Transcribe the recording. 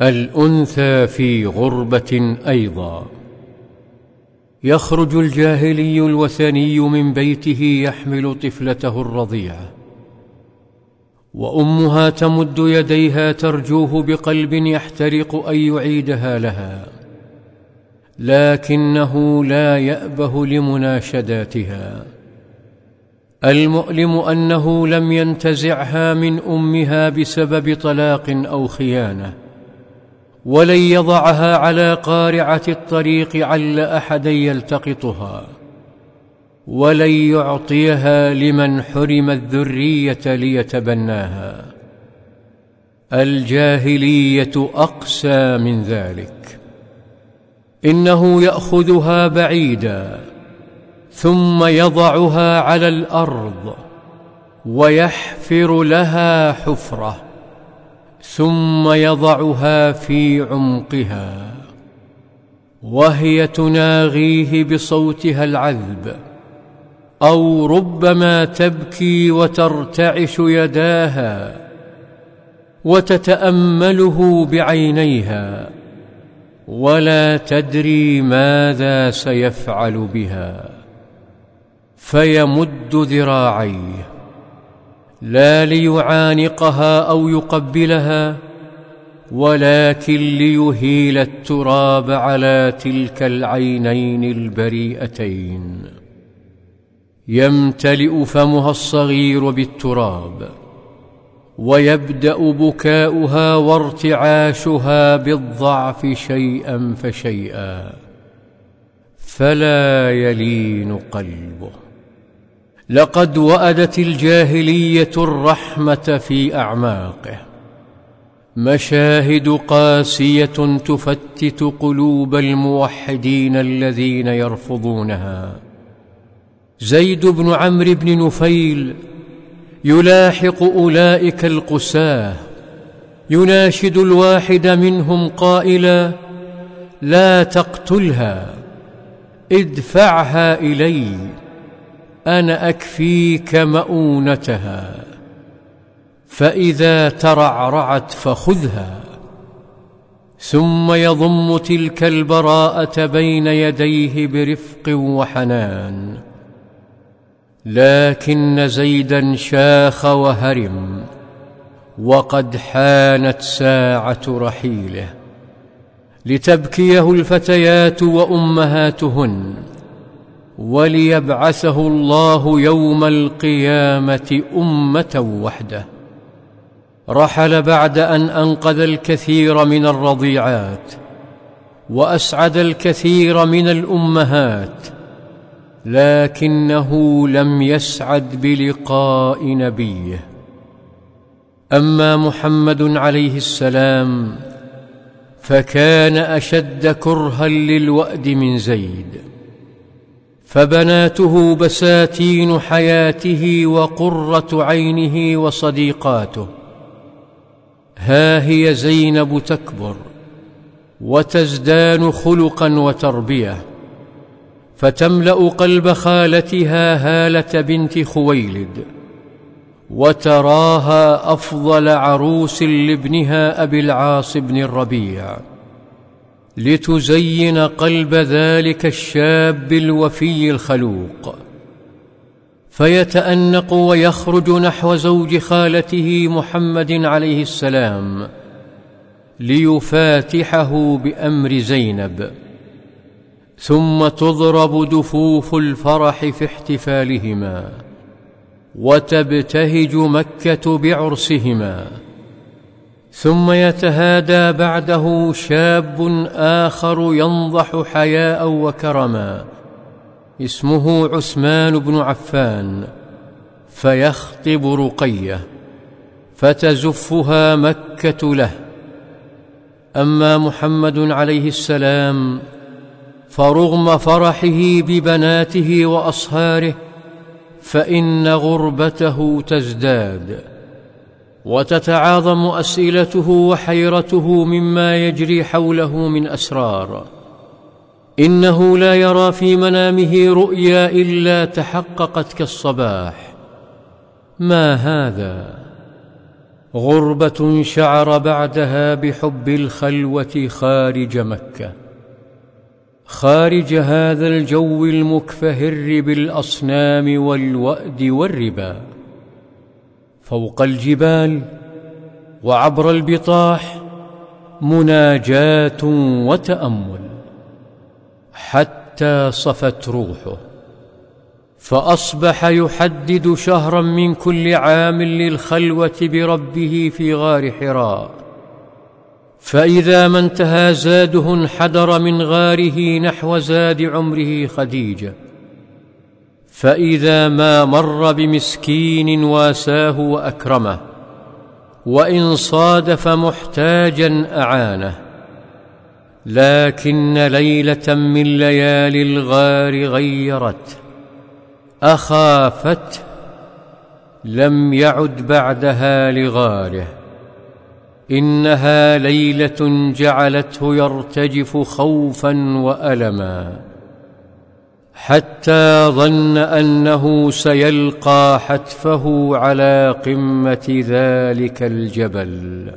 الأنثى في غربة أيضا. يخرج الجاهلي الوثني من بيته يحمل طفلته الرضيعة. وأمها تمد يديها ترجوه بقلب يحترق أن يعيدها لها. لكنه لا يأبه لمناشداتها. المؤلم أنه لم ينتزعها من أمها بسبب طلاق أو خيانة. ولن يضعها على قارعة الطريق عل احدا يلتقطها. ولن يعطيها لمن حرم الذرية ليتبناها. الجاهلية أقسى من ذلك. إنه يأخذها بعيدا ثم يضعها على الأرض ويحفر لها حفرة. ثم يضعها في عمقها وهي تناغيه بصوتها العذب أو ربما تبكي وترتعش يداها وتتأمله بعينيها ولا تدري ماذا سيفعل بها فيمد ذراعيه. لا ليعانقها أو يقبلها ولكن ليهيل التراب على تلك العينين البريئتين. يمتلئ فمها الصغير بالتراب ويبدأ بكاؤها وارتعاشها بالضعف شيئا فشيئا فلا يلين قلبه. لقد وأدت الجاهلية الرحمة في أعماقه. مشاهد قاسية تفتت قلوب الموحدين الذين يرفضونها. زيد بن عمرو بن نفيل يلاحق أولئك القساة. يناشد الواحد منهم قائلا لا تقتلها ادفعها إلي. أنا أكفيك مؤونتها فإذا ترعرعت فخذها. ثم يضم تلك البراءة بين يديه برفق وحنان. لكن زيدا شاخ وهرم وقد حانت ساعة رحيله لتبكيه الفتيات وأمهاتهن. وليبعثه الله يوم القيامة أمة وحده. رحل بعد أن أنقذ الكثير من الرضيعات وأسعد الكثير من الأمهات لكنه لم يسعد بلقاء نبيه. أما محمد عليه السلام فكان أشد كرها للوأد من زيد. فبناته بساتين حياته وقرة عينه وصديقاته. ها هي زينب تكبر وتزدان خلقا وتربية. فتملأ قلب خالتها هالة بنت خويلد. وتراها أفضل عروس لابنها أبي العاص بن الربيع. لتزين قلب ذلك الشاب الوفي الخلوق. فيتأنق ويخرج نحو زوج خالته محمد عليه السلام ليفاتحه بأمر زينب. ثم تضرب دفوف الفرح في احتفالهما وتبتهج مكة بعرسهما. ثم يتهادى بعده شاب آخر ينضح حياء وكرما اسمه عثمان بن عفان فيخطب رقية فتزفها مكة له. أما محمد عليه السلام فرغم فرحه ببناته وأصهاره فإن غربته تزداد. وتتعاظم أسئلته وحيرته مما يجري حوله من أسرار. إنه لا يرى في منامه رؤيا إلا تحققت كالصباح. ما هذا؟ غربة شعر بعدها بحب الخلوة خارج مكة. خارج هذا الجو المكفهر بالأصنام والوأد والربا. فوق الجبال وعبر البطاح مناجاة وتأمل حتى صفت روحه فأصبح يحدد شهرا من كل عام للخلوة بربه في غار حراء. فإذا ما انتهى زاده انحدر من غاره نحو زاد عمره خديجة. فإذا ما مر بمسكين واساه وأكرمه وإن صادف محتاجا أعانه. لكن ليلة من ليالي الغار غيرته اخافته لم يعد بعدها لغاره. إنها ليلة جعلته يرتجف خوفا وألما. حتى ظن أنه سيلقى حتفه على قمة ذلك الجبل.